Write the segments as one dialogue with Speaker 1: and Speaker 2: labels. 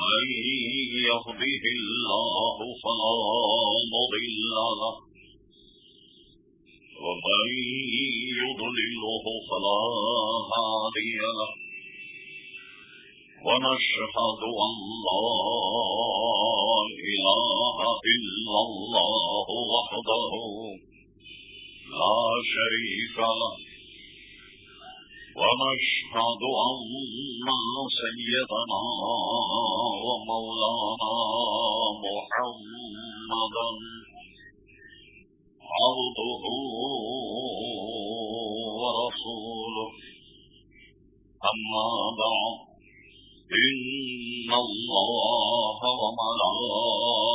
Speaker 1: من يهده الله فلا مضل له ومن يضلله فلا هادي له ونشهد أن لا إله إلا الله وحده لا شريك له ونشهد أن سيدنا ومولانا محمدا عبده ورسوله. أما بعد، إن الله وملائكته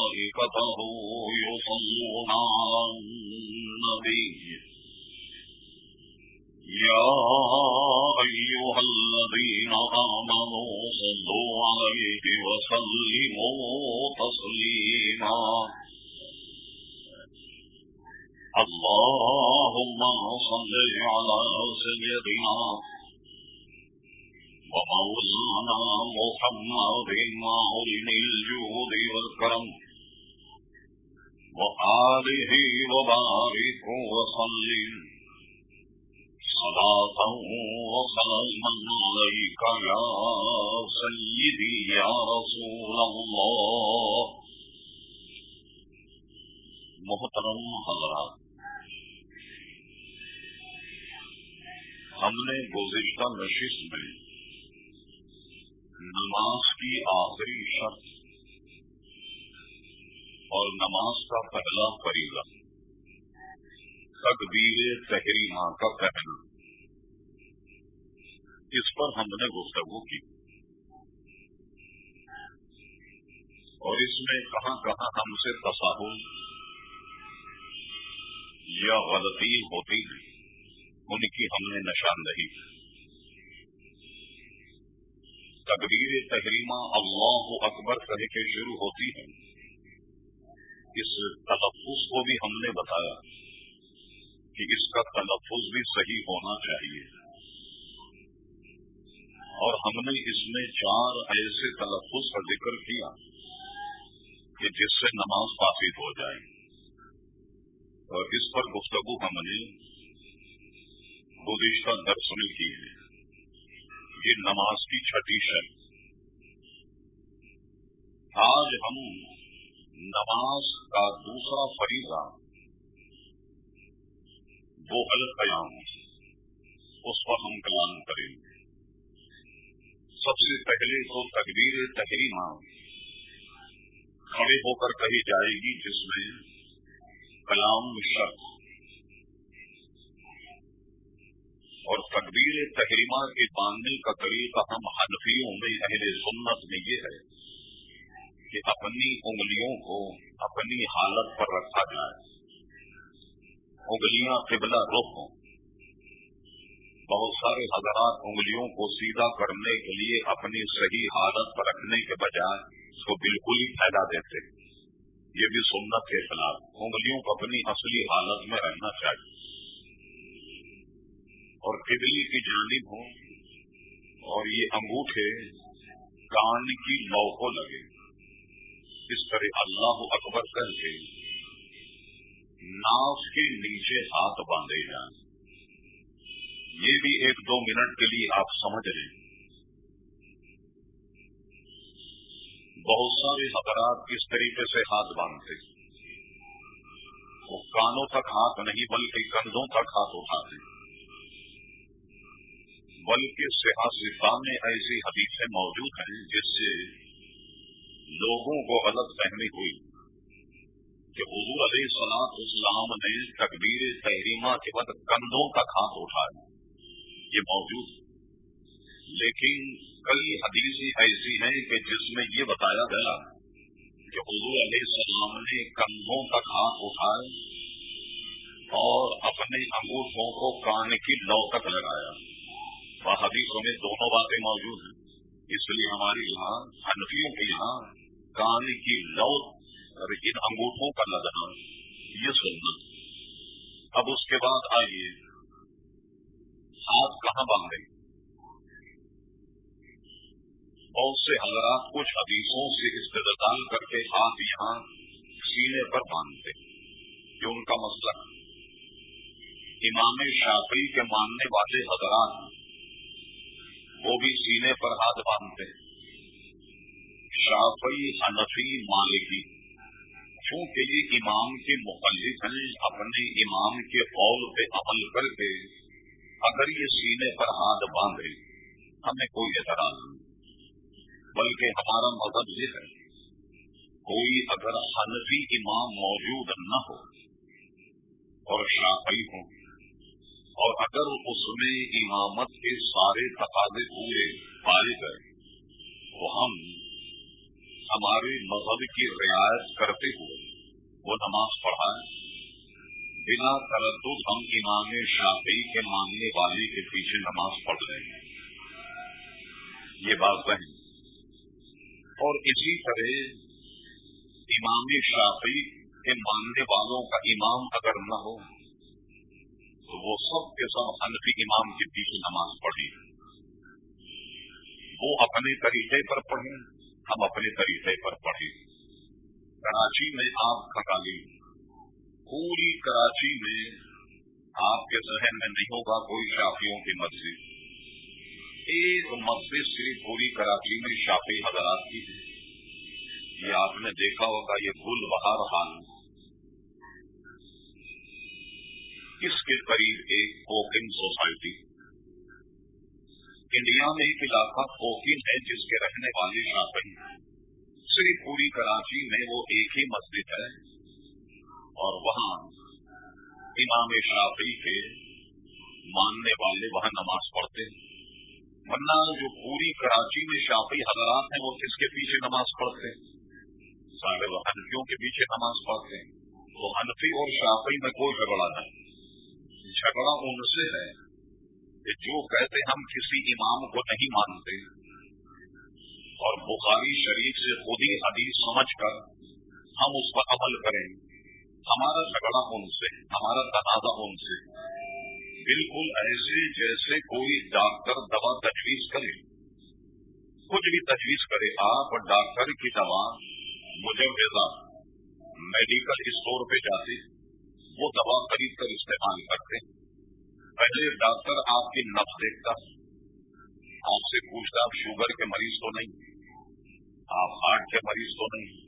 Speaker 1: يصلون على النبي. يا أيها الذين آمنوا صلوا عليه وسلموا تسليما. اللهم صل على سيدنا ومولانا محمد معلم الجود والكرم وآله وبارك وسلم. صلاة وسلاما عليك يا سيدي يا رسول الله. محترم حضرات، ہم نے گزشتہ نشست میں نماز کی آخری شرط اور نماز کا پہلا فریضہ تقبیر تحریمہ کا کہنا اس پر ہم نے گفتگو کی۔ اور اس میں کہاں کہاں ہم سے تصاہل یا غلطی ہوتی ہے ان کی ہم نے نشاندہی تقریر تحریمہ اللہ اکبر کہہ کے شروع ہوتی ہے۔ اس تلفظ کو بھی ہم نے بتایا کہ اس کا تلفظ بھی صحیح ہونا چاہیے۔ اور ہم نے اس میں چار ایسے تلفظ کا ذکر کیا کہ جس سے نماز فاسد ہو جائے۔ اور اس پر گفتگو ہم نے گزشتہ درس میں کی ہے۔ یہ نماز کی چھٹی شرط۔ آج ہم نماز کا دوسرا فریضہ، وہ حل قیام اس پر ہم کلام کریں گے۔ سب سے پہلے تو تقبیر تحریمہ کھڑے ہو کر کہی جائے گی جس میں کلام شرط اور تقبیر تحریمہ کے باندھنے کا طریقہ ہم حنفیوں میں، اہل سنت میں یہ ہے کہ اپنی انگلیوں کو اپنی حالت پر رکھا جائے۔ انگلیاں قبلہ رخ ہوں۔ بہت سارے حضرات انگلیوں کو سیدھا کرنے کے لیے اپنی صحیح حالت پر رکھنے کے بجائے اس کو بالکل ہی پھیلا دیتے یہ بھی سنت کے خلاف، انگلیوں کو اپنی اصلی حالت میں رہنا چاہیے۔ اور قبلی کی جانب ہوں، اور یہ انگوٹھے کان کی لو کو لگے۔ اس طرح اللہ اکبر کر کے ناف کے نیچے ہاتھ باندھے جائیں یہ بھی ایک دو منٹ کے لیے آپ سمجھ لیں بہت سارے حضرات کس طریقے سے ہاتھ باندھتے وہ کانوں تک ہاتھ نہیں، بلکہ کندھوں تک ہاتھ اٹھاتے بلکہ سیاست میں ایسی حدیثیں موجود ہیں جس سے لوگوں کو غلط فہمی ہوئی کہ حضور علیہ سلاد اسلام نے تقبیر تحریمہ کے بعد کندھوں تک ہاتھ اٹھایا۔ یہ موجود لیکن کئی حدیثیں ایسی ہیں کہ جس میں یہ بتایا گیا کہ حضور علیہ السلام نے کندھوں تک ہاتھ اٹھائے اور اپنے انگوٹھوں کو کان کی لو تک لگایا۔ وہ حدیثوں میں دونوں باتیں موجود ہیں۔ اس لیے ہمارے یہاں، ہنفیوں کے یہاں کان کی لو ان انگوٹھوں کا لگنا یہ سننا اب اس کے بعد آئیے ہاتھ کہاں باندھے بہت سے حضرات کچھ حدیثوں سے استدال کر کے ہاتھ یہاں سینے پر باندھتے یہ ان کا مسئلہ امام شافی کے ماننے والے حضرات وہ بھی سینے پر ہاتھ باندھتے شافی انفی مالکی، چونکہ یہ امام کے مخلف ہیں، اپنے امام کے قول پہ عمل کر کے اگر یہ سینے پر ہاتھ باندھے ہمیں کوئی اعتراض نہیں بلکہ ہمارا مذہب یہ ہے، کوئی اگر حنفی امام موجود نہ ہو اور شافعی ہو، اور اگر اس میں امامت کے سارے تقاضے پورے پائے گئے تو ہم ہمارے مذہب کی رعایت کرتے ہوئے وہ نماز پڑھائیں۔ بنا تردد ہم امام شافعی کے ماننے والے کے پیچھے نماز پڑھ رہے ہیں۔ یہ بات بہن اور اسی طرح امام شافی کے ماننے والوں کا امام اگر نہ ہو، تو وہ سب کے سب حنفی امام کے پیچھے نماز پڑھی۔ وہ اپنے طریقے پر پڑھیں ہم اپنے طریقے پر پڑھیں کراچی میں آپ کھکالی پوری کراچی میں آپ کے ذہن میں نہیں ہوگا کوئی شافیوں کی مسجد۔ ایک مسجد صرف پوری کراچی میں شافی حضرات کی ہے۔ یہ آپ نے دیکھا ہوگا، یہ گل بہار حال اس کے قریب ایک کوکن سوسائٹی۔ انڈیا میں ایک علاقہ کوکن ہے جس کے رہنے والے شافی ہیں۔ صرف پوری کراچی میں وہ ایک ہی مسجد ہے۔ اور وہاں امام شافی کے ماننے والے وہاں نماز پڑھتے ہیں۔ ورنہ جو پوری کراچی میں شافی حضرات ہیں وہ کس کے پیچھے نماز پڑھتے ہیں؟ سارے وہ ہنفیوں کے پیچھے نماز پڑھتے ہیں۔ تو ہنفی اور شافی میں کوئی جھگڑا نہیں۔ جھگڑا ان سے ہے کہ جو کہتے ہم کسی امام کو نہیں مانتے اور بخاری شریف سے خود ہی حدیث سمجھ کر ہم اس پر عمل کریں۔ ہمارا جھگڑا ان سے، ہمارا تنازع ان سے۔ بالکل ایسے جیسے کوئی ڈاکٹر دوا تجویز کرے۔ کچھ بھی تجویز کرے، آپ ڈاکٹر کی دوا مجھے میڈیکل اسٹور پہ جاتے، وہ دوا خرید کر استعمال کرتے۔ پہلے ڈاکٹر آپ کی نف دیکھتا۔ آپ سے پوچھتا آپ شوگر کے مریض تو نہیں، آپ ہارٹ کے مریض تو نہیں۔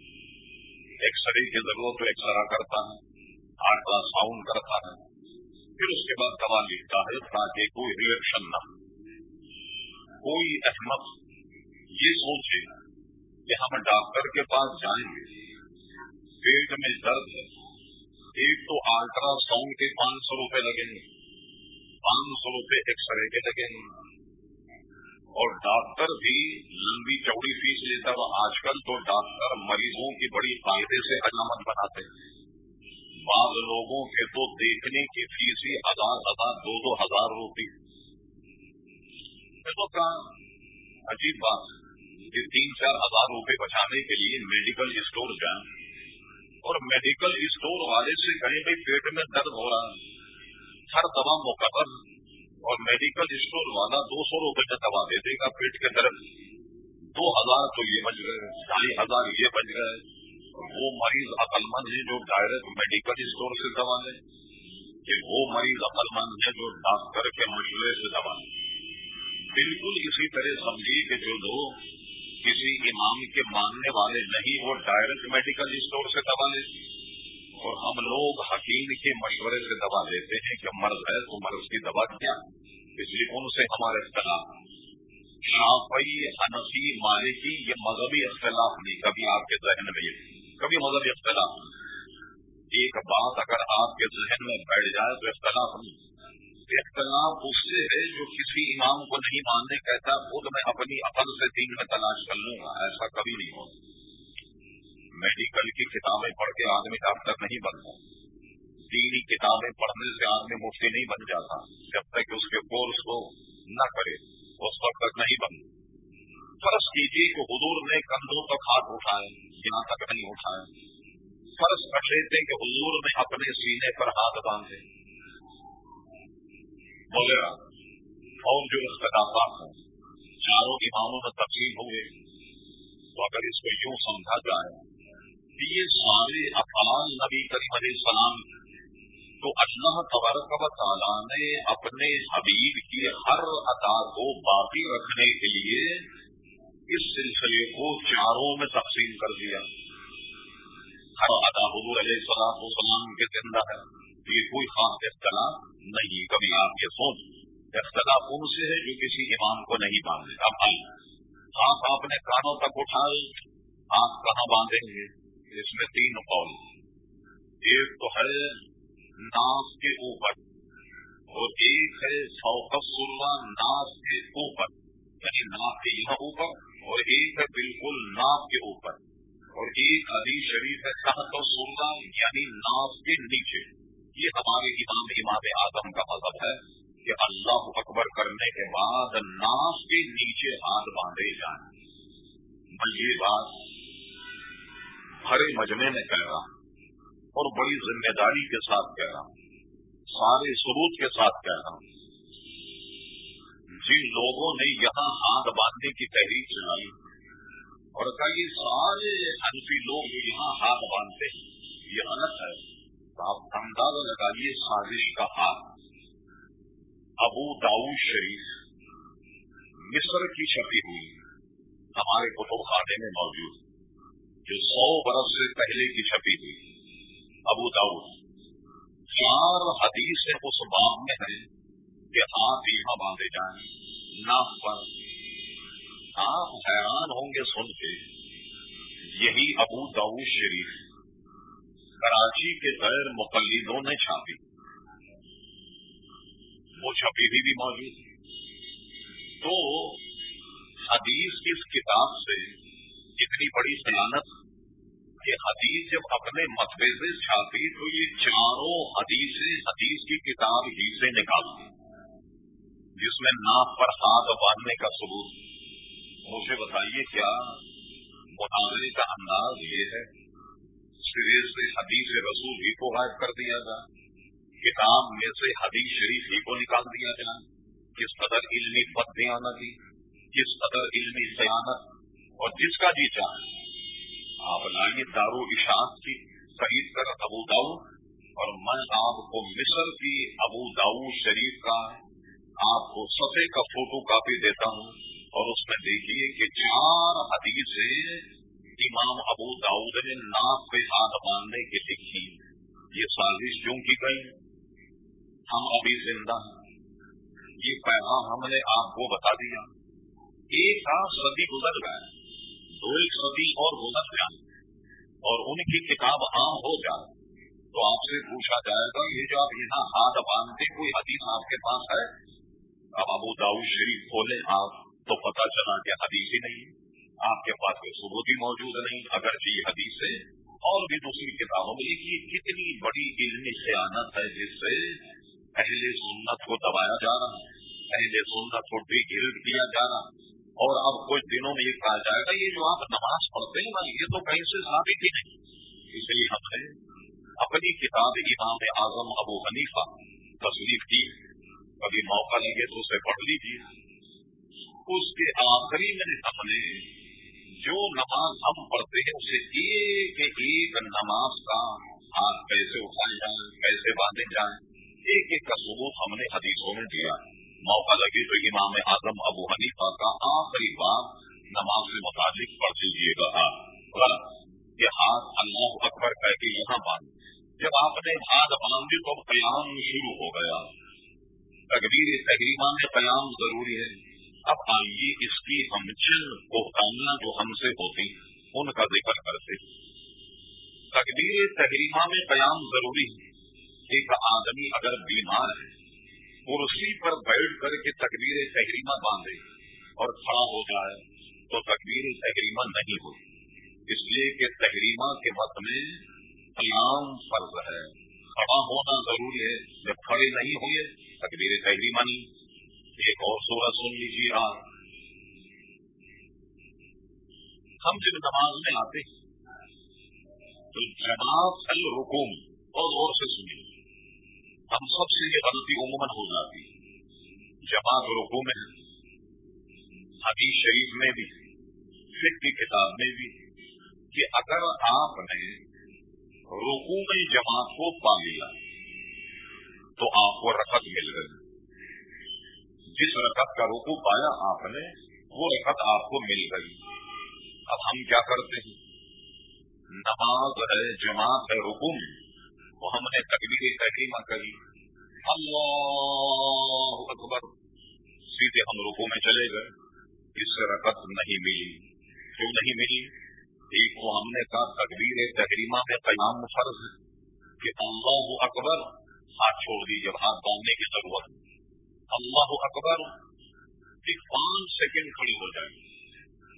Speaker 1: ایکس رے کی ضرورت تو ایکسرا کرتا ہے الٹرا ساؤنڈ کرتا ہے، پھر اس کے بعد دوا لکھتا ہے تاکہ کوئی ریئیکشن نہ کوئی احمد یہ سوچے کہ ہم ڈاکٹر کے پاس جائیں گے۔ پیٹ میں درد ہے۔ ایک تو الٹرا ساؤنڈ کے پانچ سو روپے لگیں گے۔ پانچ سو روپے ایکس رے کے لگیں گے۔ اور ڈاکٹر بھی لمبی چوڑی فیس لیتا ہوا آج کل تو ڈاکٹر مریضوں کی بڑی فائدے سے علامت بناتے ہیں۔ بعض لوگوں کے تو دیکھنے کی فیس ہی ہزار ہزار دو دو ہزار روپی کہا عجیب بات۔ کہ تین چار ہزار روپے بچانے کے لیے میڈیکل اسٹور جائیں۔ اور میڈیکل اسٹور والے سے کہیں بھائی پیٹ میں درد ہو رہا ہے۔ ہر دوا مقرر اور میڈیکل اسٹور والا دو سو روپے کا دوا دے دے گا پیٹ کے درد دو ہزار تو یہ بچ گئے، ڈھائی ہزار یہ بچ گئے۔ وہ مریض عقل مند ہے جو ڈائریکٹ میڈیکل اسٹور سے دوا لے کہ وہ مریض عقل مند ہے جو ڈاکٹر کے مشورے سے دوا لے بالکل اسی طرح سمجھیے کہ جو لوگ کسی امام کے ماننے والے نہیں، وہ ڈائریکٹ میڈیکل اسٹور سے دوا لے اور ہم لوگ حکیم کے مشورے سے دوا لیتے ہیں کہ مرض ہے تو مرض کی دوا کیا اس لیے ان سے ہمارے اختلاف شافئی انسی مالکی یہ مذہبی اختلاف نہیں۔ کبھی آپ کے ذہن میں کبھی مذہب اختلاف۔ ایک بات اگر آپ کے ذہن میں بیٹھ جائے تو اختلاف نہیں۔ اختلاف اس سے ہے جو کسی امام کو نہیں ماننے کہتا، خود میں اپنی عقل سے دین میں تلاش کر لوں گا۔ ایسا کبھی نہیں ہوتا۔ میڈیکل کی کتابیں پڑھ کے آدمی ڈاکٹر نہیں بنتا دینی کتابیں پڑھنے سے آدمی مفتی نہیں بن جاتا۔ جب تک اس کے کورس کو نہ کرے، اس وقت تک نہیں بن فرض کیجیے کہ حضور نے کندھوں تک ہاتھ اٹھائے یہاں تک نہیں اٹھائے فرض کر لیتے کہ حضور نے اپنے سینے پر ہاتھ باندھے۔ وغیرہ اور جو اختلافات ہیں چاروں اماموں میں تقسیم ہوئے۔ تو اگر اس کو یوں سمجھا جائے یہ سارے افعال نبی کریم علیہ السلام تو اللہ تبارک و تعالیٰ نے اپنے حبیب کی ہر عطا کو باقی رکھنے کے لیے اس سلسلے کو چاروں میں تقسیم کر دیا۔ ہر ادا حضور علیہ السلام السلام کے زندہ ہے۔ یہ کوئی خاص اختلاف نہیں، کبھی آپ یہ سوچ، اختلاف ان سے ہے جو کسی امام کو نہیں باندھے اب آپ آپ نے کانوں تک اٹھائے، آپ کہاں باندھیں گے۔ اس میں تین قول ایک تو ہے ناس کے اوپر، اور ایک ہے سوکس ناس کے اوپر یعنی ناک کے یہاں اوپر، اور ایک ہے بالکل ناک کے اوپر۔ اور ایک علی شریف ہے سہت سلح یعنی ناس کے نیچے۔ یہ ہمارے امام امام اعظم کا مذہب ہے کہ اللہ اکبر کرنے کے بعد ناس کے نیچے ہاتھ باندھے جائیں۔ میں یہ بات ہرے مجمے میں کہہ رہا ہوں اور بڑی ذمہ داری کے ساتھ کہہ رہا ہوں، سارے ثبوت کے ساتھ کہہ رہا ہوں۔ جن لوگوں نے یہاں ہاتھ باندھنے کی تحریر چلائی اور کئی سارے انفی لوگ یہاں ہاتھ باندھتے ہیں، یہ غلط ہے۔ تو آپ اندازہ لگائیے سازش کا ہاتھ ابو داؤ شریف، مصر کی چھپی ہوئی، ہمارے کتب خانے میں موجود۔ جو سو برس سے پہلے کی چھپی ہوئی ابو داؤ چار حدیث اس باب میں ہیں کہ ہاتھ یہاں باندھے جائیں ناف پر۔ آپ حیران ہوں گے سن کے، یہی ابو داؤ شریف کراچی کے غیر مقلدوں نے چھاپی۔ وہ چھپی ہوئی بھی موجود۔ تو حدیث کی اس کتاب سے اتنی بڑی سیانت کہ حدیث جب اپنے متبے سے چھاپی تو یہ چاروں حدیثیں، حدیث کی کتاب ہی سے نکالتی جس میں ناپ پر ہاتھ باندھنے کا ثبوت۔ مجھے بتائیے کیا مطالعے کا انداز یہ ہے؟ سرے سے حدیث رسول ہی کو غائب کر دیا جائے۔ کتاب میں سے حدیث شریف ہی کو نکال دیا جائے۔ کس قدر علمی بدیاں تھی کس قدر علمی سیانت اور جس کا جی چاہے آپ لائیے دارو اشاعت کی خرید کر ابو داؤ اور میں آپ کو مصر کی ابو داؤ شریف کا آپ کو سطح کا فوٹو کاپی دیتا ہوں اور اس میں دیکھیے کہ چار حدیثیں امام ابو داؤد نے ناک پہ ہاتھ باندھنے کی لکھی۔ یہ سازش کیوں کی گئی؟ ہم ابھی زندہ ہیں۔ یہ پیغام ہم نے آپ کو بتا دیا۔ ایک آدھ صدی گزر گئے۔ ایک صدی اور گزر جائے اور ان کی کتاب عام ہو جائے تو آپ سے پوچھا جائے گا، یہ جو آپ یہاں ہاتھ باندھتے کوئی حدیث آپ کے پاس ہے؟ اب ابو داؤد شریف کھولے آپ تو پتا چلا کہ حدیث ہی نہیں آپ کے پاس کوئی ثبوت بھی موجود نہیں اگر یہ حدیث سے اور بھی دوسری کتابوں میں یہ کتنی بڑی علمی سیانت ہے جس سے اہل سنت کو دبایا جا رہا ہے، اہل سنت کو بھی گرد کیا جا رہا اور اب کچھ دنوں میں یہ کہا جائے گا، یہ جو آپ نماز پڑھتے ہیں نا یہ تو کہیں سے ثابت ہی نہیں۔ اس لیے ہم نے اپنی کتاب امام اعظم ابو حنیفہ تصریف کی۔ کبھی موقع لگے تو اسے پڑھ لیجیے۔ اس کے آخری میں ہم نے جو نماز ہم پڑھتے ہیں، اسے ایک ایک نماز کا ہاتھ کیسے اٹھائے جائیں، کیسے باندھے جائیں، ایک ایک کا ثبوت ہم نے حدیثوں میں دیا۔ ہے موقع لگے تو امام اعظم ابو حنیفہ کا آخری بار نماز سے متعلق پڑھ دیجیے گا۔ کہ ہاتھ اللہ اکبر کہہ کے یہاں باندھ جب آپ نے ہاتھ باندھی تو قیام شروع ہو گیا۔ تقبیر تحریمہ میں قیام ضروری ہے۔ اب آئیے اس کی ہم چند کوتاہیاں جو ہم سے ہوتی، ان کا ذکر کرتے تقدیر تحریمہ میں قیام ضروری ہے۔ ایک آدمی اگر بیمار ہے کرسی پر بیٹھ کر کے تقبیر تحریمہ باندھے اور کھڑا ہو جائے تو تقبیر تحریمہ نہیں ہوئی۔ اس لیے کہ تحریمہ کے وقت میں قیام فرض ہے۔ کھڑا ہونا ضروری ہے، جب کھڑے نہیں ہوئے تقبیر تحریمہ نہیں۔ ایک اور سورج سن لیجیے آپ۔ ہم جب نماز میں آتے ہیں، تو جماعت الرکوم اور غور سے سنیے۔ ہم سب سے یہ غلطی عموماً ہو جاتی جماعت رکو میں حدیث شریف میں بھی فکر کی کتاب میں بھی، کہ اگر آپ نے رکو میں جماعت کو پا لیا، تو آپ کو رقط مل گئی۔ جس رقط کا رکو پایا آپ نے، وہ رقط آپ کو مل گئی۔ اب ہم کیا کرتے ہیں؟ نماز ہے، جماعت ہے رکو میں۔ وہ ہم نے تقبیر تحریمہ کری اللہ اکبر۔ سیدھے ہم رکو میں چلے گئے۔ اس سے رقط نہیں ملی۔ کیوں نہیں ملی؟ ایک کو ہم نے کہا تقبیر تحریمہ میں قیام فرض کہ اللہ اکبر ہاتھ چھوڑ دیجیے ہاتھ باندھنے کی ضرورت اللہ اکبر ایک پانچ سیکنڈ کھڑی ہو جائے۔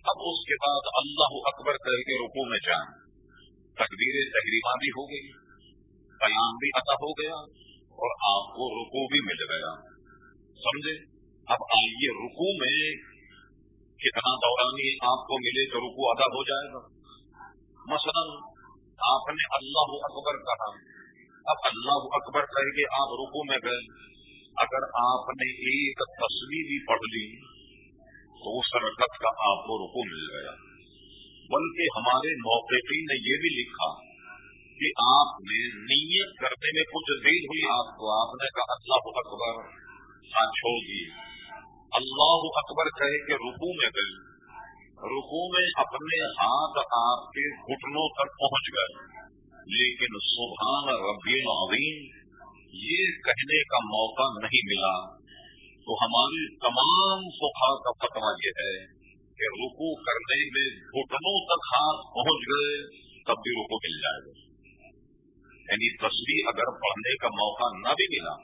Speaker 1: اب اس کے بعد اللہ اکبر کر کے رکو میں جائیں۔ تقبیر تحریمہ بھی ہو گئی۔ قیام بھی عطا ہو گیا اور آپ کو رکو بھی مل گیا۔ سمجھے؟ اب آئیے رکو میں کتنا دورانی آپ کو ملے تو رکو ادا ہو جائے گا۔ مثلا آپ نے اللہ اکبر کہا۔ اب اللہ اکبر کہہ کے آپ رکو میں گئے۔ اگر آپ نے ایک تصویر بھی پڑھ لی تو اس رکت کا آپ کو رکو مل گیا۔ بلکہ ہمارے موقع نے یہ بھی لکھا کہ آپ نے نیت کرنے میں کچھ دیر ہوئی، آپ کو آپ نے کہا اللہ اکبر چھوڑ دی اللہ اکبر کہے کہ رکو میں گئی رکو میں اپنے ہاتھ آپ کے گھٹنوں تک پہنچ گئے۔ لیکن سبحان ربی عظیم یہ کہنے کا موقع نہیں ملا۔ تو ہماری تمام سکھا کا فتوا یہ ہے کہ رکو کرنے میں گھٹنوں تک ہاتھ پہنچ گئے، تب بھی رکو مل جائے گا۔ یعنی تصویر اگر پڑھنے کا موقع نہ بھی ملا،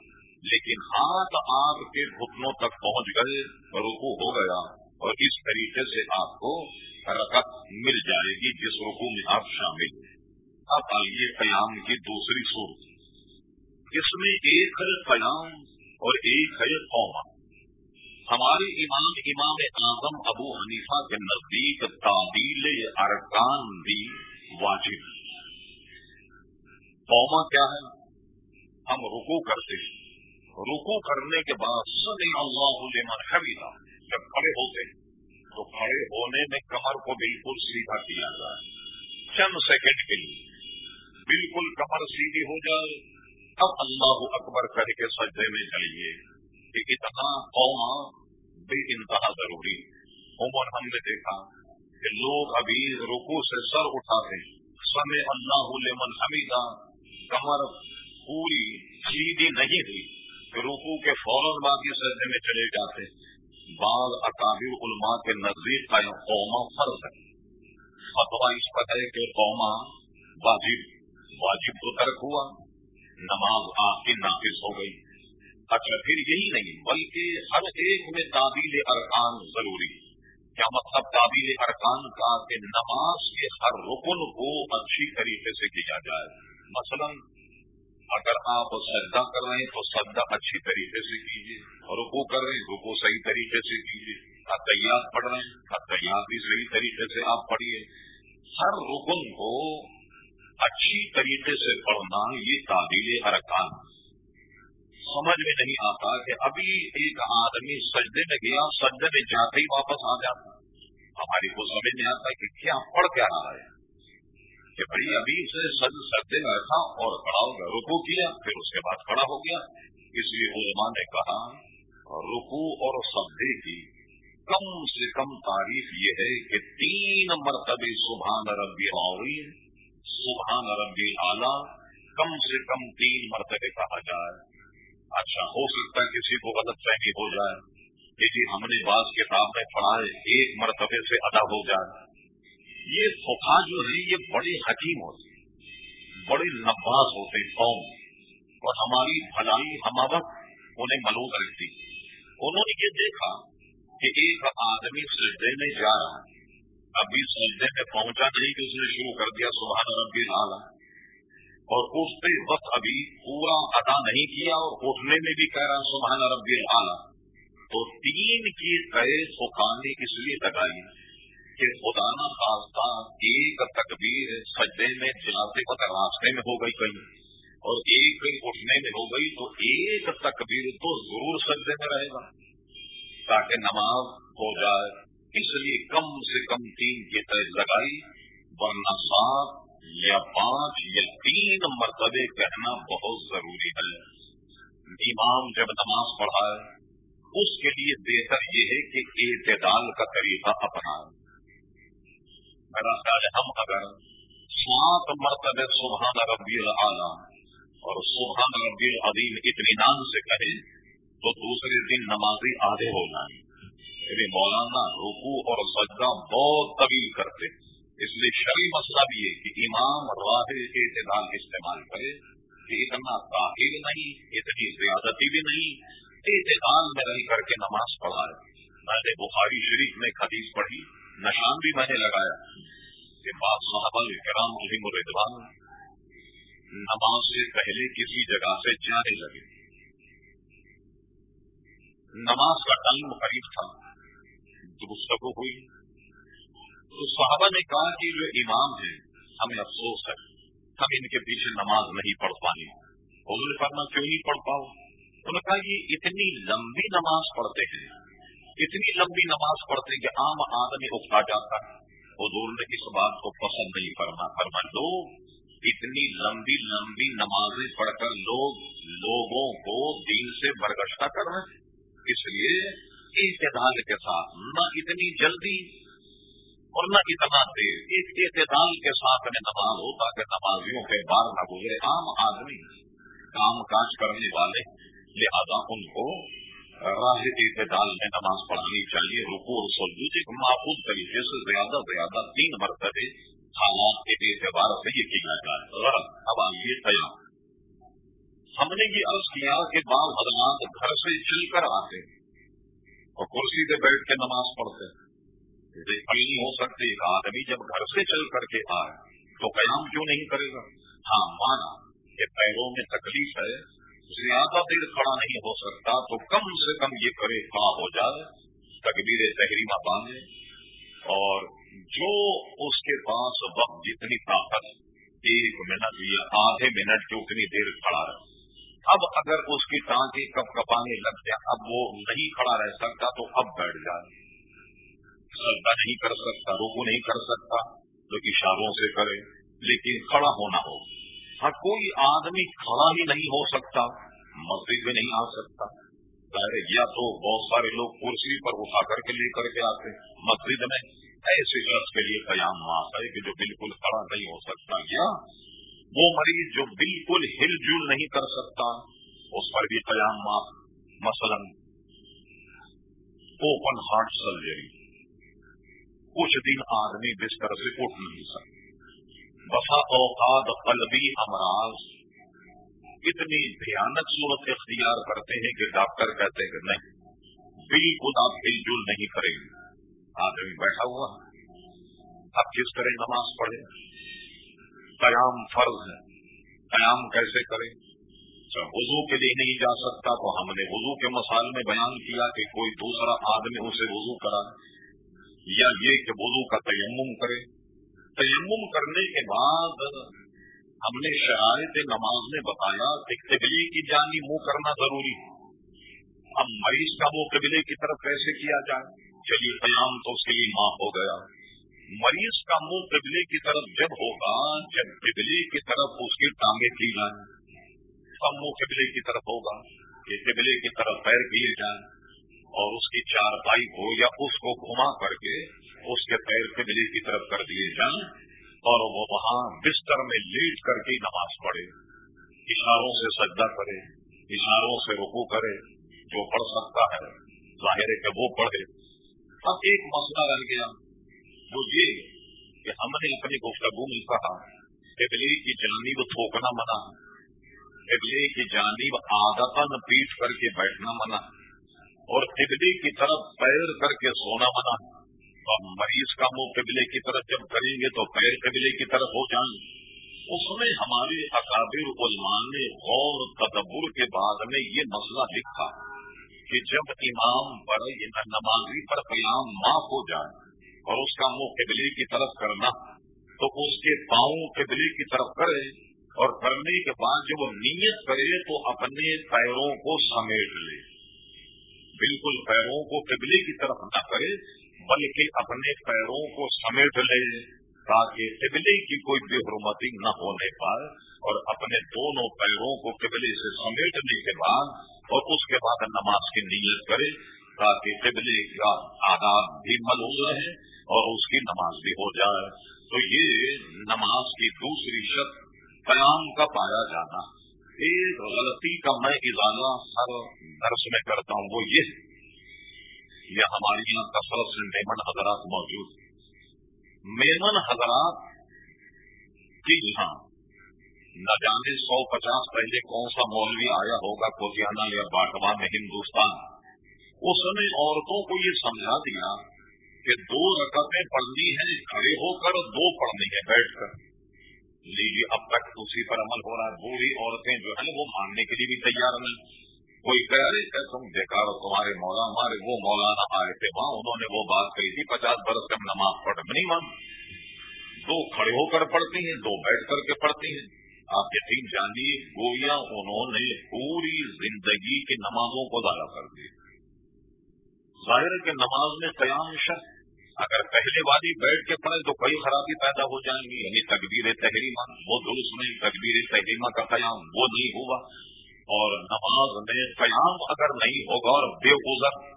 Speaker 1: لیکن ہاتھ آپ کے گھٹنوں تک پہنچ گئے، رکو ہو گیا اور اس طریقے سے آپ کو رکت مل جائے گی جس رکو میں آپ شامل اب آئیے قیام کی دوسری صورت۔ اس میں ایک ہے قیام اور ایک ہے قوما ہمارے امام امام اعظم ابو حنیفہ کے نزدیک تعبیل ارکان بھی واجب قوما کیا ہے ہم رکو کرتے ہیں۔ رکو کرنے کے بعد سنی اللہ لمن حمیدہ جب کھڑے ہوتے تو کھڑے ہونے میں کمر کو بالکل سیدھا کیا جائے۔ چند سیکنڈ کے لیے بالکل کمر سیدھی ہو جائے۔ اب اللہ اکبر کر کے سجدے میں چلیے کہ اتنا قوما بے انتہا ضروری عمر ہم نے دیکھا کہ لوگ ابھی رکو سے سر اٹھاتے سمے اللہ لمن حمیدہ کمر پوری سیدھی نہیں ہوئی۔ روکو کے فوراً باقی سجدے میں چلے جاتے۔ بعض اکابر علماء کے نزدیک کا یہ قوما فرض ہے۔ فتوا اس پر ہے کہ قوما واجب واجب تو ترک ہوا، نماز آپ کی ناقص ہو گئی۔ اچھا پھر یہی نہیں، بلکہ ہر ایک میں تعبیل ارکان ضروری۔ کیا مطلب تعبیل ارکان؟ کا کہ نماز کے ہر رکن کو اچھی طریقے سے کیا جائے۔ مثلا اگر آپ سجدہ کر رہے ہیں تو سجدہ اچھی طریقے سے کیجیے رکو کر رہے ہیں رکو صحیح طریقے سے کیجیے۔ اطیات پڑھ رہے ہیں اطیات بھی صحیح طریقے سے آپ پڑھیے۔ ہر رکن کو اچھی طریقے سے پڑھنا یہ تعدیل ارکان سمجھ میں نہیں آتا کہ ابھی ایک آدمی سجدے میں گیا، سجدے میں جاتے ہی واپس آ جاتا۔ ہماری کو سمجھ نہیں آتا کہ کیا پڑھ کیا رہا ہے۔ کہ بھائی ابھی سے سج سجدے میں رکھا اور کھڑا ہو گیا رکو کیا، پھر اس کے بعد کھڑا ہو گیا۔ اس لیے علماء نے کہا، رکو اور سجدے کی کم سے کم تعریف یہ ہے کہ تین مرتبے سبحان ربی عورین سبحان ربی اعلیٰ، کم سے کم تین مرتبے کہا جائے۔ اچھا ہو سکتا ہے کسی کو غلط فہمی ہو جائے۔ کہ جی ہم نے بعض کتاب میں پڑھا ہے ایک مرتبے سے ادا ہو جائے۔ یہ فقہ جو ہے یہ بڑے حکیم ہوتے ہیں، بڑے نباز ہوتے ہیں قوم اور ہماری بھلائی، ہم انہیں ملوز رکھتی انہوں نے یہ دیکھا کہ ایک آدمی سجدے میں جا رہا ہے۔ ابھی سجدے میں پہنچا نہیں کہ اس نے شروع کر دیا، سبحان ربی اعلیٰ اور اٹھتے وقت ابھی پورا ادا نہیں کیا اور اٹھنے میں بھی کہہ رہا سبحان ربی اعلیٰ تو تین کی قید سکھانے اس لیے لگائی کہ خدا نہ خاصہ ایک تکبیر سجدے میں جاتے وقت راستے میں ہو گئی کہیں۔ اور ایک کہیں اٹھنے میں ہو گئی تو ایک تکبیر تو ضرور سجدے میں رہے گا۔ تاکہ نماز ہو جائے۔ اس لیے کم سے کم تین کی طرح لگائی، ورنہ سات یا پانچ یا تین مرتبے کہنا بہت ضروری ہے۔ امام جب نماز پڑھائے، اس کے لیے بہتر یہ ہے کہ اعتدال کا طریقہ اپنائیں میرا خیال ہے ہم اگر سات مرتبہ سبحان ربی العلیٰ اور سبحان ربی العظیم اطمینان سے کہیں تو دوسرے دن نمازی آدھے ہو جائیں۔ یعنی مولانا رکو اور سجدہ بہت طویل کرتے اس لیے شری مسئلہ بھی ہے کہ امام راہ اعتدال استعمال کرے کہ اتنا تاخیر نہیں، اتنی زیادتی بھی نہیں، اعتدال میں رہ کر کے نماز پڑھائے۔ میں نے بخاری شریف میں حدیث پڑھی۔ نشان بھی میں نے لگایا کہ بات صحابہ کرام عظیم الردوان نماز سے پہلے کسی جگہ سے جانے لگے۔ نماز کا ٹائم قریب تھا گفتگو ہوئی۔ تو صحابہ نے کہا کہ جو امام ہیں، ہمیں افسوس ہے، ہم ان کے پیچھے نماز نہیں پڑھ پائیں۔ حضور کرنا کیوں نہیں پڑھ پاؤ؟ انہوں نے کہا یہ اتنی لمبی نماز پڑھتے ہیں۔ اتنی لمبی نماز پڑھتے کہ عام آدمی اکتا جاتا ہے۔ حضور نے اس بات کو پسند نہیں کرنا فرما لو اتنی لمبی لمبی نمازیں پڑھ کر لوگ، لوگوں کو دین سے برگشتہ کر رہے اس لیے اعتدال کے ساتھ، نہ اتنی جلدی اور نہ اتنا دیر۔ اس اعتدال کے ساتھ میں نماز ہو تاکہ نمازیوں کے بار نہ گزرے۔ عام آدمی کام کاج کرنے والے، لہذا ان کو راہ اعتدال میں نماز پڑھانی چاہیے رکو اور سلجود ایک معقول طریقے سے زیادہ زیادہ تین مرتبے حالات کے اعتبار سے یہ کیا جائے۔ غلط اب آئیے قیام۔ ہم نے یہ عرض کیا کہ بعض حضرات گھر سے چل کر آتے اور کرسی پہ بیٹھ کے نماز پڑھتے نہیں ہو سکتے ایک آدمی جب گھر سے چل کر کے آئے تو قیام کیوں نہیں کرے گا؟ ہاں مانا کہ پیروں میں تکلیف ہے زیادہ دیر کھڑا نہیں ہو سکتا تو کم سے کم یہ کرے کھڑا ہو جائے تقبیر تحریمہ باندھے۔ اور جو اس کے پاس وقت جتنی طاقت، ایک منٹ یا آدھے منٹ کی اتنی دیر کھڑا رہے۔ اب اگر اس کی ٹانگیں کب کپانے لگ جائے اب وہ نہیں کھڑا رہ سکتا تو اب بیٹھ جائے۔ سجدہ نہیں کر سکتا روکو نہیں کر سکتا، تو اشاروں سے کرے، لیکن کھڑا ہونا ہوگا۔ ہاں کوئی آدمی کھڑا ہی نہیں ہو سکتا، مسجد میں نہیں آ سکتا۔ یا تو بہت سارے لوگ کرسی پر اٹھا کر کے لے کر کے آتے مسجد میں ایسے شخص کے لیے قیام معاف ہے کہ جو بالکل کھڑا نہیں ہو سکتا، یا وہ مریض جو بالکل ہل جل نہیں کر سکتا، اس پر بھی قیام معاف مثلا اوپن ہارٹ سرجری کچھ دن آدمی بستر سے اٹھ نہیں سکتا۔ بسا اوقات قلبی امراض۔ اتنی بھیانک صورت اختیار کرتے ہیں کہ ڈاکٹر کہتے ہیں نہیں، بالکل آپ ہل جل نہیں کریں گے۔ آدمی بیٹھا ہوا۔ اب کس طرح نماز پڑھے قیام فرض ہے۔ قیام کیسے کریں؟ جب وضو کے لیے نہیں جا سکتا تو ہم نے وضو کے مسائل میں بیان کیا کہ کوئی دوسرا آدمی اسے وضو کرا یا یہ کہ وضو کا تیمم کرے۔ تیمم کرنے کے بعد ہم نے شرائط نماز میں بتایا کہ قبلے کی جانی منہ کرنا ضروری ہے۔ اب مریض کا وہ قبلے کی طرف کیسے کیا جائے؟ چلیے، قیام تو اس کے لیے ماں ہو گیا۔ مریض کا منہ قبلے کی طرف جب ہوگا، جب قبلے کی طرف اس کی ٹانگیں کی جائیں تب منہ قبلے کی طرف ہوگا کہ قبلے کی طرف پیر کیے جائیں اور اس کی چار بائی کو یا اس کو گھما کر کے اس کے قبلے کی طرف کر دیے جائیں اور وہ وہاں بستر میں لیٹ کر کے نماز پڑھے۔ اشاروں سے سجدہ کرے، اشاروں سے رکو کرے، جو پڑھ سکتا ہے۔ ظاہر ہے کہ وہ پڑھے۔ اب ایک مسئلہ رہ گیا۔ وہ یہ کہ ہم نے اپنی گفتگو میں کہا کہ کی جانی وہ تھوکنا منع۔ قبلے کی جانب عادتن پیٹ کر کے بیٹھنا منا اور قبلے کی طرف پیر کر کے سونا منا مریض کا منہ قبلے کی طرف جب کریں گے تو پیر قبلے کی طرف ہو جائیں اس میں ہمارے اکابر علماء نے غور تدبر کے بعد میں یہ مسئلہ لکھا کہ جب امام پر نمازی پر قیام معاف ہو جائے اور اس کا منہ قبلے کی طرف کرنا، تو اس کے پاؤں قبلے کی طرف کرے اور کرنے کے بعد جب وہ نیت کرے تو اپنے پیروں کو سمیٹ لے۔ بالکل پیروں کو قبلے کی طرف نہ کرے بلکہ اپنے پیروں کو سمیٹ لے تاکہ قبلے کی کوئی بے حرمتی نہ ہونے پائے اور اپنے دونوں پیروں کو قبلے سے سمیٹنے کے بعد اور اس کے بعد نماز کی نیت کرے تاکہ قبلے کا آداب بھی ملوز رہے اور اس کی نماز بھی ہو جائے۔ تو یہ نماز کی دوسری شک قیام کا پایا جانا۔ ایک غلطی کا میں ادارہ ہر درس میں کرتا ہوں، وہ یہ یہ ہمارے یہاں کثرت سے میمن حضرات موجود میمن حضرات کی یہاں نہ جانے سو پچاس پہلے کون سا مولوی آیا ہوگا کوتیانہ یا باٹوا میں ہندوستان۔ اس نے عورتوں کو یہ سمجھا دیا کہ دو رقطیں پڑھنی ہیں، کھڑے ہو کر دو پڑھنی ہے بیٹھ کر۔ لیجیے، اب تک اسی پر عمل ہو رہا ہے۔ بوڑھی عورتیں جو ہے وہ ماننے کے لیے بھی تیار نہیں۔ کوئی کہہ رہے کہ تم بیکار تمہارے مولا، ہمارے وہ مولانا آئے تھے وہاں انہوں نے وہ بات کہی تھی، پچاس برس کم نماز پڑھ نہیں مان دو کھڑے ہو کر پڑھتی ہیں، دو بیٹھ کر کے پڑھتی ہیں۔ آپ یقین جانیے، گویا انہوں نے پوری زندگی کی نمازوں کو ضائع کر دیا ظاہر کے نماز میں قیام شخص اگر پہلے والی بیٹھ کے پڑھے تو کئی خرابی پیدا ہو جائیں گی یعنی تقبیر تحریمہ۔ وہ درست نہیں تقبیر تحریمہ کا قیام وہ نہیں ہوگا اور نماز میں قیام اگر نہیں ہوگا اور بے گزر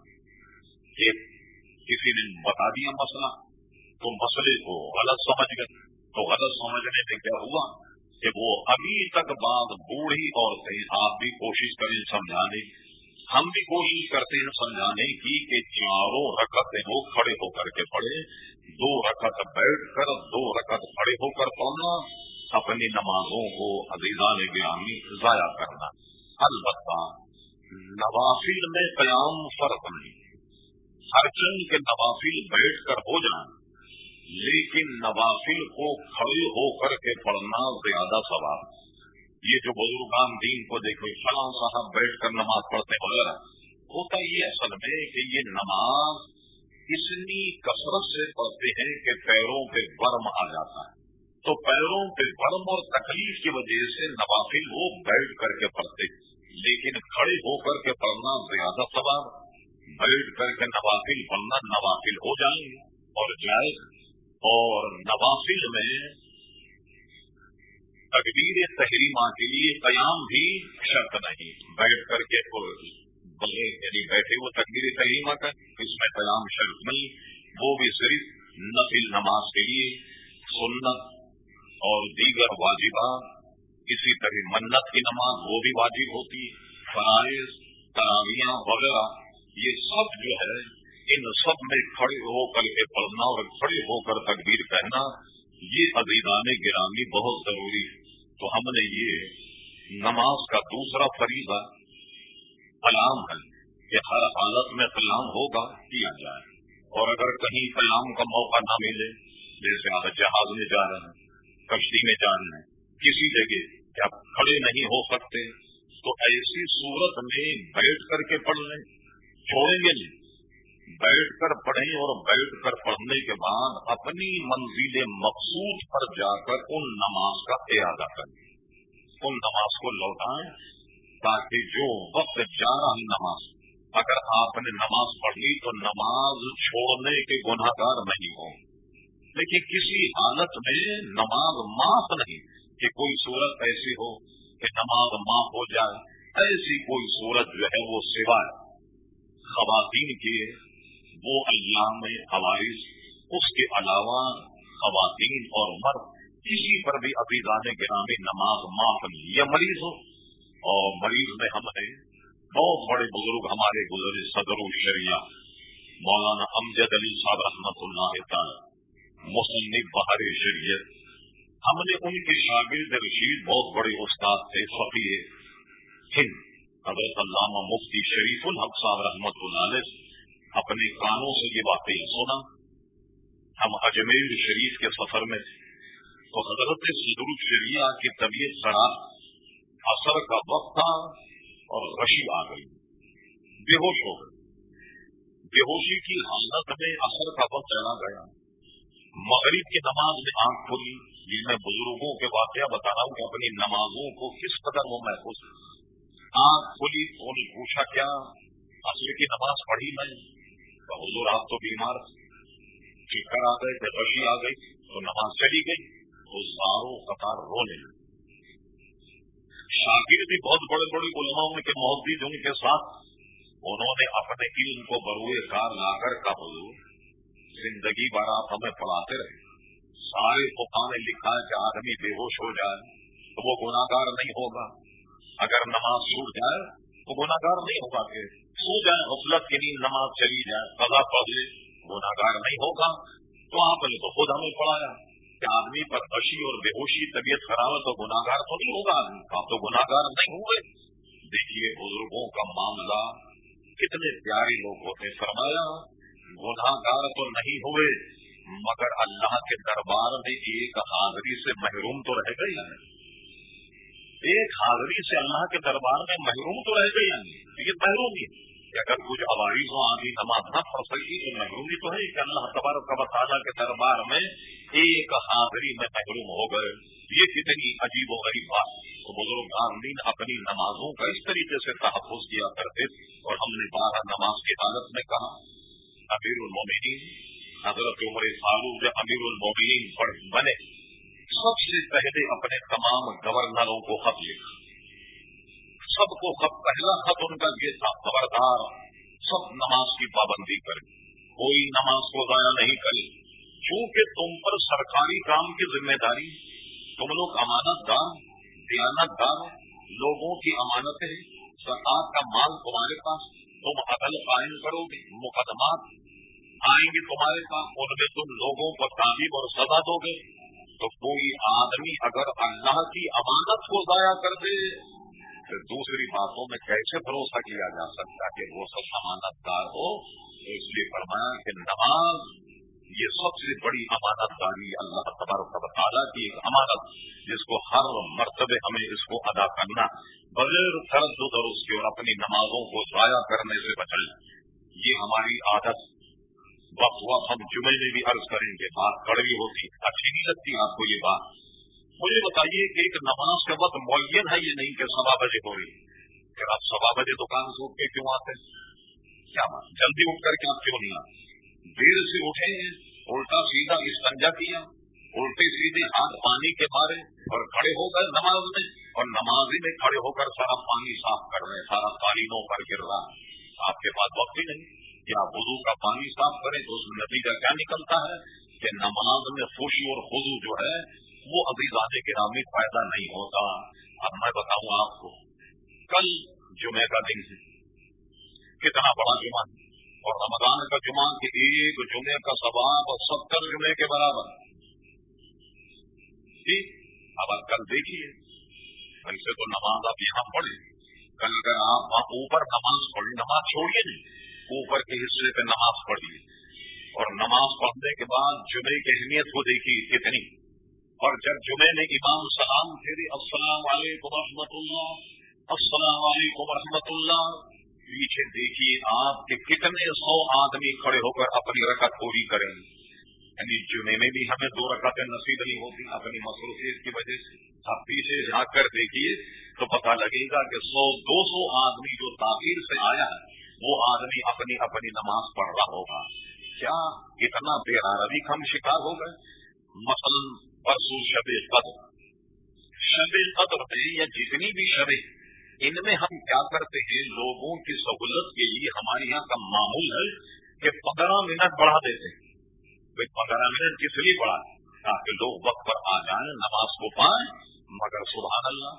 Speaker 1: کسی نے بتا دیا مسئلہ، تو مسئلے کو غلط سمجھ گئے۔ تو غلط سمجھنے میں کیا ہوا؟ کہ وہ ابھی تک بعد بوڑھی عورتیں آپ بھی کوشش کریں سمجھانے۔ ہم بھی کوشش کرتے ہیں سمجھانے کی کہ چاروں رکعتیں وہ کھڑے ہو کر کے پڑھے دو رکعت بیٹھ کر، دو رکعت کھڑے ہو کر پڑھنا، اپنی نمازوں کو عزیزان گرامی ضائع کرنا۔ البتہ، نوافل میں قیام فرق نہیں ہر چند کے نوافل بیٹھ کر ہو جائیں لیکن نوافل کو کھڑے ہو کر کے پڑھنا زیادہ ثواب یہ جو بزرگان دین کو دیکھو فلاں صاحب بیٹھ کر نماز پڑھتے وغیرہ، ہوتا یہ اصل میں کہ یہ نماز اتنی کثرت سے پڑھتے ہیں کہ پیروں پہ برم آ جاتا ہے۔ تو پیروں پہ برم اور تکلیف کی وجہ سے نوافل وہ بیٹھ کر کے پڑھتے ہیں۔ لیکن کھڑے ہو کر کے پڑھنا زیادہ ثواب، بیٹھ کر کے نوافل پڑھنا نوافل ہو جائیں گے اور جائز، اور نوافل میں تقبیر تحریمہ کے لیے قیام بھی شرط نہیں۔ بیٹھ کر کے بلے یعنی بیٹھے وہ تقبیر تحریمہ کا، اس میں قیام شرط نہیں۔ وہ بھی صرف نفل نماز کے لیے سنت اور دیگر واجبات منت کی نماز وہ بھی واجب ہوتی ہے۔ فرائض تراویاں وغیرہ، یہ سب جو ہے، ان سب میں کھڑے ہو کر کے پڑھنا اور کھڑے ہو کر تقبیر کہنا یہ عزیزان گرامی بہت ضروری ہے۔ تو ہم نے یہ نماز کا دوسرا فریضہ کلام ہے کہ ہر حالت میں کلام ہوگا، کیا جائے۔ اور اگر کہیں کلام کا موقع نہ ملے، جیسے آپ جہاز میں جا رہے ہیں، کشتی میں جا رہے ہیں، کسی جگہ کیا کھڑے نہیں ہو سکتے، تو ایسی صورت میں بیٹھ کر کے پڑھ لیں، چھوڑیں گے نہیں۔ بیٹھ کر پڑھیں اور بیٹھ کر پڑھنے کے بعد اپنی منزل مقصود پر جا کر ان نماز کا ارادہ کریں۔ ان نماز کو لوٹائیں تاکہ جو وقت جا رہا نماز، اگر آپ نے نماز پڑھ لی تو نماز چھوڑنے کے گناہ گار نہیں ہوں۔ لیکن کسی حالت میں نماز معاف نہیں کہ کوئی صورت ایسی ہو کہ نماز معاف ہو جائے، ایسی کوئی صورت جو ہے وہ سوائے خواتین کی وہ ایام عوائز اس کے علاوہ خواتین اور مرد کسی پر بھی ابھی گانے گرامی نماز معاف نہیں یا مریض ہو۔ اور مریض میں ہم نے بہت بڑے بزرگ ہمارے گزرے صدر الشریعہ، مولانا امجد علی صاحب رحمت اللہ تعالی مصنف بہار شریعت ہم نے ان کے شاگرد رشید بہت بڑے استاد تھے فقیر ہند، حضرت علامہ مفتی شریف الحق صاحب رحمت اللہ اپنے کانوں سے یہ باتیں سنا۔ ہم اجمیر شریف کے سفر میں تھے۔ تو حضرت صدر شریعہ کی طبیعت ذرا اثر کا وقت تھا اور رشی آ گئی۔ بے ہوش ہو گئی بے ہوشی کی حالت میں اثر کا وقت چلا گیا۔ مغرب کی نماز میں آنکھ کھلی جن میں بزرگوں کے واقعہ بتا رہا ہوں کہ اپنی نمازوں کو کس قدر وہ محفوظ آنکھ کھلی تو نے پوچھا، کیا اصل کی نماز پڑھی میں؟ تو حضور آپ تو بیمار چکر آ گئے تھے رشی آ گئی، تو نماز چلی گئی۔ تو ساروں قطار رونے شاگرد بھی بہت بڑے بڑے علماؤں کے محدود ان کے ساتھ انہوں نے اپنے علم کو بروئے کار لا کر کہا زندگی بھر آپ ہمیں پڑھاتے رہے۔ سارے فقا نے لکھا ہے کہ آدمی بے ہوش ہو جائے تو وہ گناگار نہیں ہوگا۔ اگر نماز چھوٹ جائے تو گناگار نہیں ہوگا کہ سو جائے، غفلت کے لیے نماز چلی جائے پڑھ لے گناگار نہیں ہوگا۔ تو آپ نے تو خود ہمیں پڑھایا کہ آدمی پر بشی اور بے ہوشی طبیعت خراب ہے تو گناگار تو نہیں ہوگا۔ آدمی آپ تو گناگار نہیں ہوئے۔ دیکھیے بزرگوں کا معاملہ کتنے پیارے لوگ ہوتے فرمایا گناہ گار تو نہیں ہوئے، مگر اللہ کے دربار میں ایک حاضری سے محروم تو رہ گئی۔ ایک حاضری سے اللہ کے دربار میں محروم تو رہ گئی۔ یہ محروم ہی کہ اگر کچھ عوائز ہو آدھی نماز نہ پڑھ سکی تو محرومی تو ہے۔ کہ اللہ تبارک کا تعالیٰ کے دربار میں ایک حاضری میں محروم ہو گئے۔ یہ کتنی عجیب و غریب بات۔ تو بزرگ عالمین اپنی نمازوں کا اس طریقے سے تحفظ کیا کرتے اور ہم نے بارہ نماز کی حالت میں کہا امیر المومنین، حضرت عمر فاروق امیر المومنین بنے، سب سے پہلے اپنے تمام گورنروں کو خط لکھا۔ سب کو خط، پہلا خط ان کا یہ تھا، خبردار، سب نماز کی پابندی کرے کوئی نماز کو ضائع نہیں کرے۔ چونکہ تم پر سرکاری کام کی ذمہ داری، تم لوگ امانت دار، دیانت دار، لوگوں کی امانت ہے سرکار کا مال تمہارے پاس تم عدل قائم کرو گے مقدمات آئیں گے تمہارے پاس ان میں تم لوگوں کو تعلیم اور سزا دو گے۔ تو کوئی آدمی اگر اللہ کی امانت کو ضائع کر دے، پھر دوسری باتوں میں کیسے بھروسہ کیا جا سکتا کہ وہ سب امانت دار ہو؟ تو اس لیے فرمایا کہ نماز، یہ سب سے بڑی امانت داری اللہ تبارک تعالیٰ کی ایک امانت، جس کو ہر مرتبہ ہمیں اس کو ادا کرنا بغیر فرض اور اس کی اور اپنی نمازوں کو ضائع کرنے سے بچائیں یہ ہماری عادت وقت وقت ہم جمعے میں بھی عرض کریں گے، بات کڑوی ہوتی، اچھی نہیں لگتی آپ کو یہ بات۔ مجھے بتائیے کہ ایک نماز کا وقت معین ہے یہ نہیں کہ سوا بجے ہو رہی کہ آپ سوا بجے دکان سے اٹھ کے کیوں آتے کیا بات؟ جلدی اٹھ کر کے آپ کیوں نہیں آتے؟ دیر سے اٹھے ہیں، الٹا سیدھا استنجا کیا، الٹے سیدھے ہاتھ پانی کے مارے اور کھڑے ہو کر نماز میں اور نمازی میں کھڑے ہو کر سارا پانی صاف کر رہے ہیں سارا قالینوں پر گر رہا ہے۔ آپ کے پاس وقت ہی نہیں۔ کہ آپ وضو کا پانی صاف کریں تو اس میں نتیجہ کیا نکلتا ہے؟ کہ نماز میں خوشی اور خزو جو ہے، وہ ابھی زیادہ گرامی فائدہ نہیں ہوتا۔ اب میں بتاؤں آپ کو، کل جمعہ کا دن ہے۔ کتنا بڑا جمعہ ہے۔ اور رمضان کا جمعہ کے ایک جمعے کا ثواب اور ستر جمعے کے برابر۔ ٹھیک اب کل دیکھیے۔ ایسے تو نماز آپ یہاں پڑھیں کل اگر آپ وہاں اوپر نماز پڑھی نماز چھوڑیے نہیں اوپر کے حصے پہ نماز پڑھیے اور نماز پڑھنے کے بعد جمعے کی اہمیت کو دیکھیے کتنی۔ اور جب جمعے میں امام سلام پھر السلام علیکم رحمۃ اللہ، السلام علیکم رحمۃ اللہ، پیچھے دیکھیے آپ کے کتنے سو آدمی کھڑے ہو کر اپنی رکعت پوری کریں۔ یعنی جمعے میں بھی ہمیں دو رکعتیں نصیب نہیں ہوتی، اپنی مصروفیت کی وجہ سے۔ آپ پیچھے جا کر دیکھیے تو پتا لگے گا کہ سو، دو سو آدمی جو تاخیر سے آیا ہے، وہ آدمی اپنی اپنی نماز پڑھ رہا ہوگا۔ کیا اتنا بے روی کا ہم شکار ہو گئے؟ مثلا پرسو شب قدر۔ شب قدر میں یا جتنی بھی شبیں ان میں ہم کیا کرتے ہیں، لوگوں کی سہولت کے لیے ہمارے یہاں کا معمول ہے کہ پندرہ منٹ بڑھا دیتے ہیں۔ پندرہ منٹ کس لیے بڑھا تاکہ لوگ وقت پر آ جائیں، نماز کو پائیں مگر سبحان اللہ،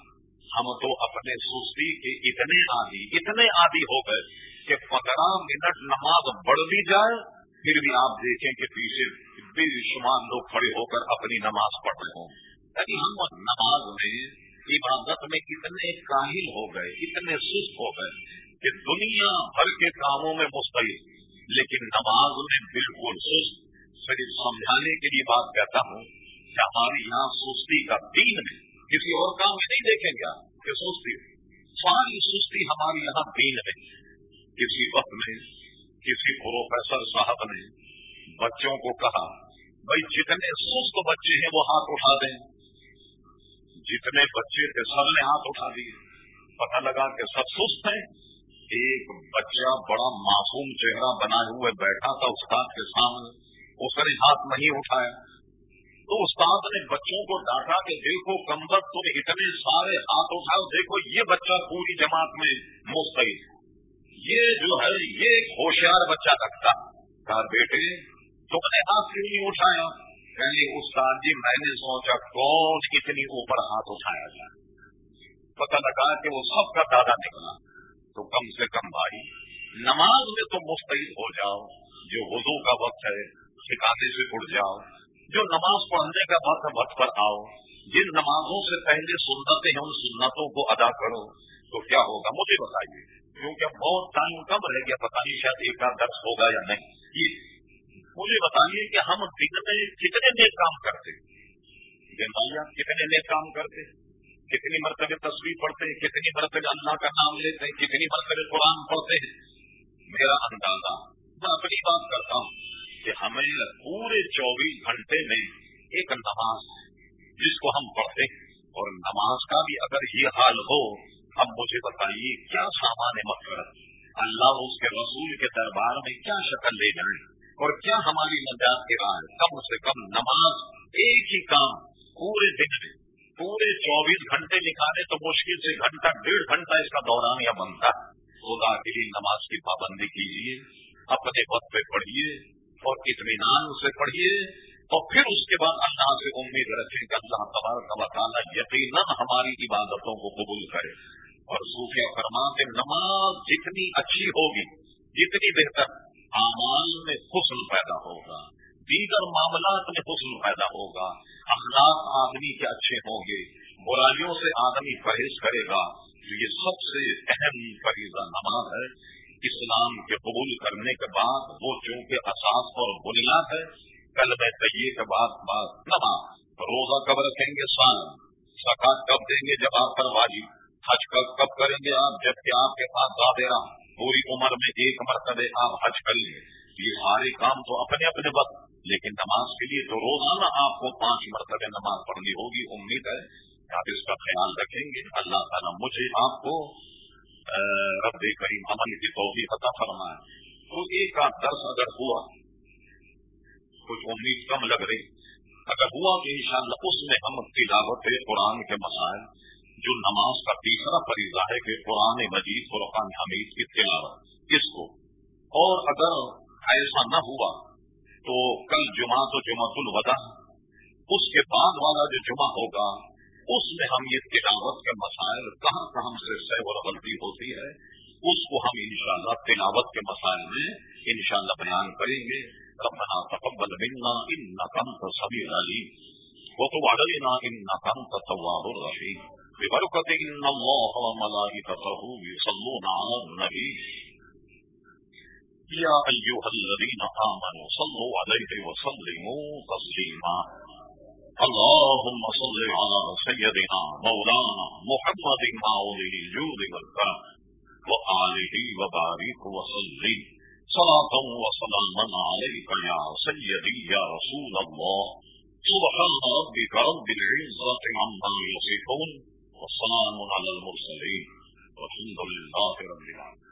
Speaker 1: ہم تو اپنے سستی کے اتنے آدھی اتنے آدھی ہو گئے کہ پندرہ منٹ نماز بڑھ بھی جائے، پھر بھی آپ دیکھیں کہ پیچھے بے شمار لوگ کھڑے ہو کر اپنی نماز پڑھ رہے ہوں۔ یعنی ہم نماز میں عبادت میں اتنے کاہل ہو گئے، اتنے سست ہو گئے کہ دنیا بھر کے کاموں میں مستعد لیکن نماز میں بالکل سست۔ صرف سمجھانے کے لیے بات کہتا ہوں کہ ہماری یہاں سستی کا دین میں کسی اور کام میں نہیں دیکھیں گے کہ سستی ساری سستی ہماری یہاں دین میں کسی وقت میں کسی پروفیسر صاحب نے بچوں کو کہا، بھائی جتنے سست بچے ہیں وہ ہاتھ اٹھا دیں۔ جتنے بچے تھے سب نے ہاتھ اٹھا دیے۔ پتہ لگا کہ سب سست ہیں۔ ایک بچہ بڑا معصوم چہرہ بنائے ہوئے بیٹھا تھا استاد کے سامنے۔ اس نے ہاتھ نہیں اٹھایا۔ تو استاد نے بچوں کو ڈانٹا کہ دیکھو کمبت تم اتنے سارے ہاتھ اٹھاؤ دیکھو یہ بچہ پوری جماعت میں مستعد یہ جو ہے، یہ ایک ہوشیار بچہ رکھتا کہا، بیٹے، تم نے ہاتھ کیوں نہیں اٹھایا؟ کہ استاد جی میں نے سوچا کون اتنی اوپر ہاتھ اٹھایا جائے۔ پتہ لگا کہ وہ سب کا دادا نکلا۔ تو کم سے کم بھائی، نماز میں تم مستعد ہو جاؤ، جو وضو کا وقت ہے۔ ٹھکانے سے اٹھ جاؤ، جو نماز پڑھنے کا وقت وقت پر آؤ۔ جن نمازوں سے پہلے سنتیں ہیں، ان سنتوں کو ادا کرو۔ تو کیا ہوگا؟ مجھے بتائیے، کیونکہ بہت ٹائم کم رہ گیا پتا نہیں شاید ایک آدھ درس ہوگا یا نہیں۔ یہ مجھے بتائیے کہ ہم دن میں کتنے نیک کام کرتے کتنے نیک کام کرتے کتنی مرتبہ تصویر پڑھتے ہیں؟ کتنی مرتبہ اللہ کا نام لیتے ہیں؟ کتنی مرتبہ قرآن پڑھتے ہیں؟ میرا اندازہ، میں اپنی بات کرتا ہوں۔ کہ ہمیں پورے چوبیس گھنٹے میں ایک نماز جس کو ہم پڑھتے ہیں، اور نماز کا بھی اگر یہ حال ہو، اب مجھے بتائیے کیا سامان مقصد اللہ اس کے رسول کے دربار میں کیا شکل لے جائیں؟ اور کیا ہماری نجات کے بعد کم سے کم نماز ایک ہی کام پورے دن میں، پورے چوبیس گھنٹے نکالے تو مشکل سے گھنٹہ، ڈیڑھ گھنٹہ اس کا دوران یا بنتا خدا کے لیے نماز کی پابندی کیجیے اپنے وقت پہ پڑھیے اور اطمینان سے پڑھیے اور پھر اس کے بعد اللہ سے امید رکھیں کہ اللہ تبارک و تعالیٰ یقیناً ہماری عبادتوں کو قبول کرے۔ اور صوفیہ فرما کے نماز جتنی اچھی ہوگی، جتنی بہتر، اعمال میں حسن پیدا ہوگا، دیگر معاملات میں حسن پیدا ہوگا، اخلاق آدمی کے اچھے ہوں گے، برائیوں سے آدمی پرہیز کرے گا۔ تو یہ سب سے اہم فریضہ نماز ہے۔ اسلام کے قبول کرنے کے بعد وہ چونکہ اساس اور بنیاد ہے کل میں کہیے کے بعد بات نہ ہاں، روزہ کب رکھیں گے؟ سال سکاط کب دیں گے؟ جب آپ پر واجب حج کب کب کریں گے آپ؟ جبکہ آپ کے پاس زیادہ پوری عمر میں ایک مرتبہ آپ حج کر لیں۔ یہ سارے کام تو اپنے اپنے وقت، لیکن نماز کے لیے تو روزانہ آپ کو پانچ مرتبہ نماز پڑھنی ہوگی، امید ہے آپ اس کا خیال رکھیں گے۔ اللہ تعالیٰ مجھے آپ کو رب کریم عمل کی توفیق عطا فرمائے۔ تو ایک آدھ درس اگر ہوا، کچھ امید کم لگ رہی۔ اگر ہوا تو انشاءاللہ اس میں ہم تلاوت قرآن کے مسائل، جو نماز کا تیسرا فریضہ ہے کہ قرآن مجید، قرآن حمید کی تلاوت، اس کو۔ اور اگر ایسا نہ ہوا تو کل جمعہ تو جمع الوداع۔ اس کے بعد والا جو جمعہ ہوگا اس میں ہم یہ تلاوت کے مسائل کہاں کہاں سے سہ اور غلطی ہوتی ہے، اس کو ہم انشاءاللہ تلاوت کے مسائل میں انشاءاللہ بیان کریں گے۔ ربنا تقبل منا انك انت السميع العليم وتب علينا انك انت التواب الرحيم ببركة ان الله وملائكته يصلون على النبي يا ايها الذين امنوا صلوا عليه وسلموا تسليما اللهم صل على سيدنا مولانا محمد معولي الجود والكرم وآله وبارك وسلم. صلاة وسلاما عليك يا سيدي يا رسول الله. سبحان ربك رب العزة عما يصفون. والسلام على المرسلين. والحمد لله رب العالمين.